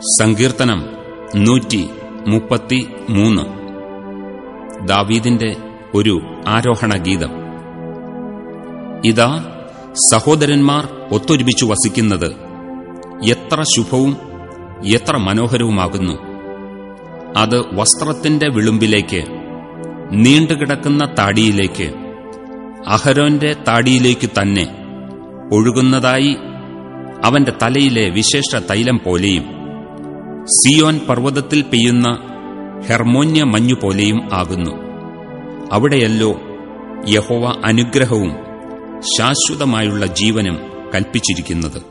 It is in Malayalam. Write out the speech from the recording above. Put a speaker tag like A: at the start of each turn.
A: സങ്കീർത്തനം നൂറ്റി മുപ്പത്തി മൂന്ന് ദാവീദിന്റെ ഒരു ആരോഹണ ഗീതം. ഇതാ സഹോദരന്മാർ ഒത്തൊരുമിച്ചു വസിക്കുന്നത്. എത്ര ശുഭവും എത്ര മനോഹരവുമാകുന്നു. അത് വസ്ത്രത്തിന്റെ വിളുമ്പിലേക്ക് നീണ്ടുകിടക്കുന്ന താടിയിലേക്ക് അഹരോന്റെ താടിയിലേക്ക് തന്നെ ഒഴുകുന്നതായി അവന്റെ തലയിലെ വിശേഷ തൈലം പോലെയും. സിയോൻ പർവതത്തിൽ പെയ്യുന്ന ഹെർമോന്യ മഞ്ഞുപോലെയും ആകുന്നു. അവിടെയല്ലോ യഹോവ അനുഗ്രഹവും ശാശ്വതമായുള്ള ജീവനും കൽപ്പിച്ചിരിക്കുന്നത്.